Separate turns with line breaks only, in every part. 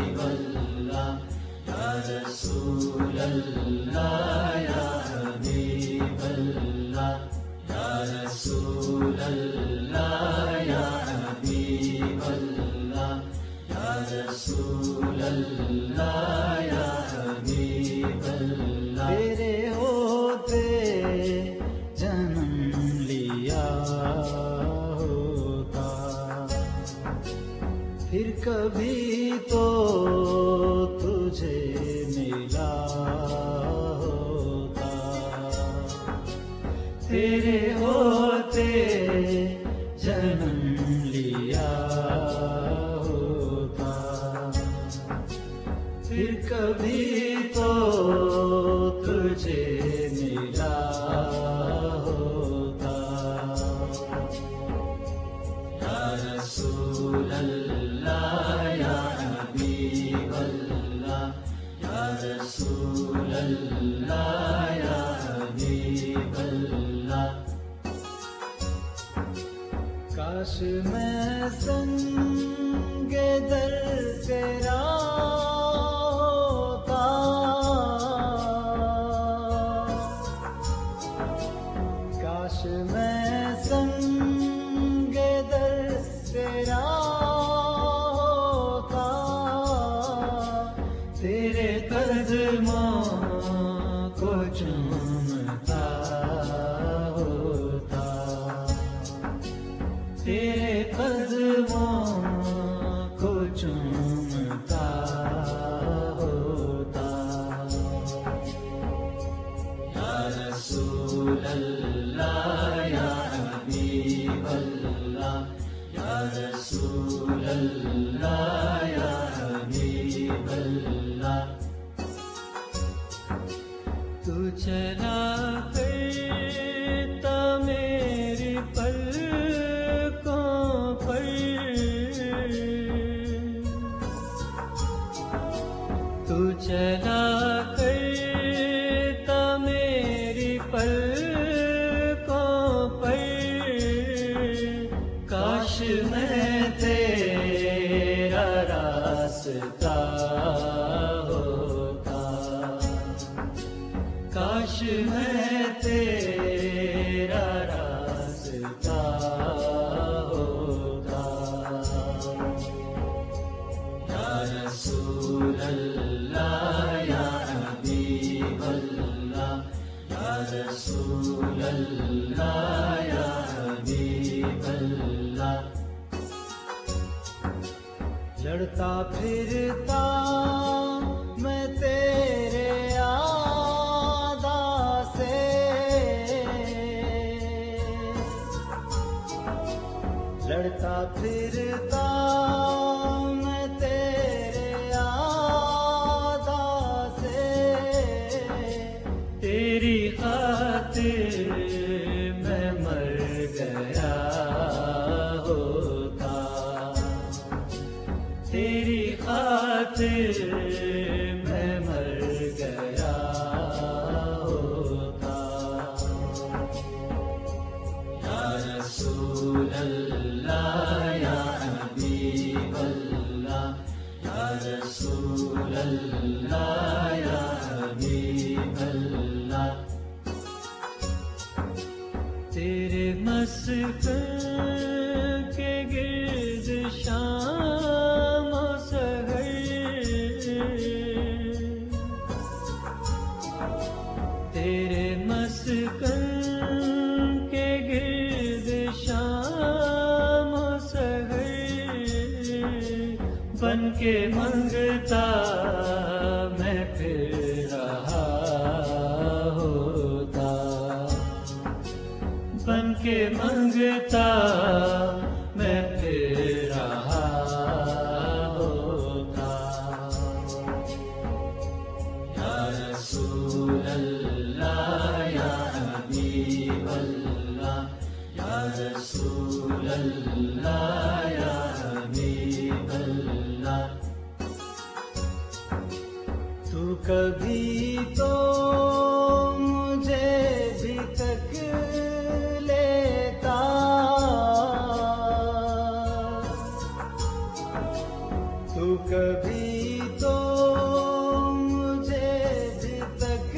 حبیب اللہ یا رسول اللہ یا حبیب اللہ تجھے ملا اللہ یا حبیب اللہ
کاش میں سنگ در تیرا چومتا راستہ ہوتا۔
یا رسول اللہ، یا حبیب اللہ، یا رسول اللہ، یا حبیب اللہ۔
لڑتا پھرتا لڑتا پھرتا میں تیرے آدا سے تیری خاطر میں مر گیا ہوتا تیری خاطر
اللہ
منگتا میں پھر رہا ہوتا۔ بن کے منگتا تو کبھی تو مجھے بھی تک لیتا۔ تو کبھی تو مجھے بھی تک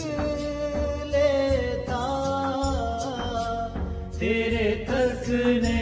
لیتا۔ تیرے تکنے پہ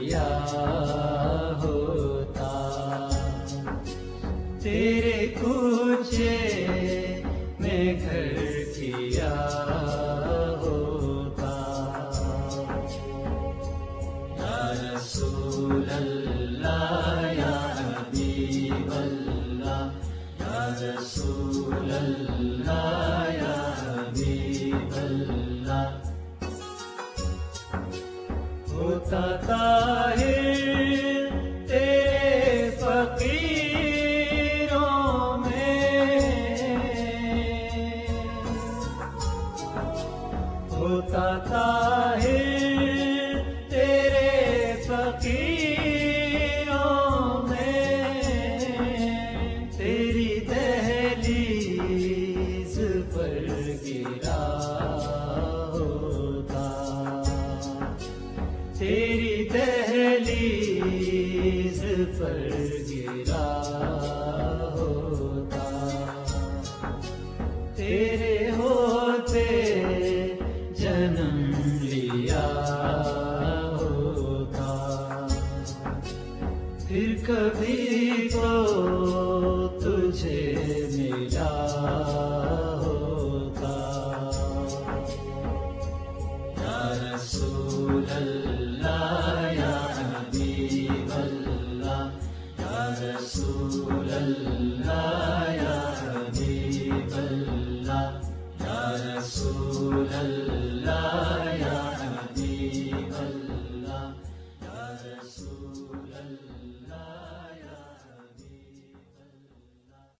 کیا پر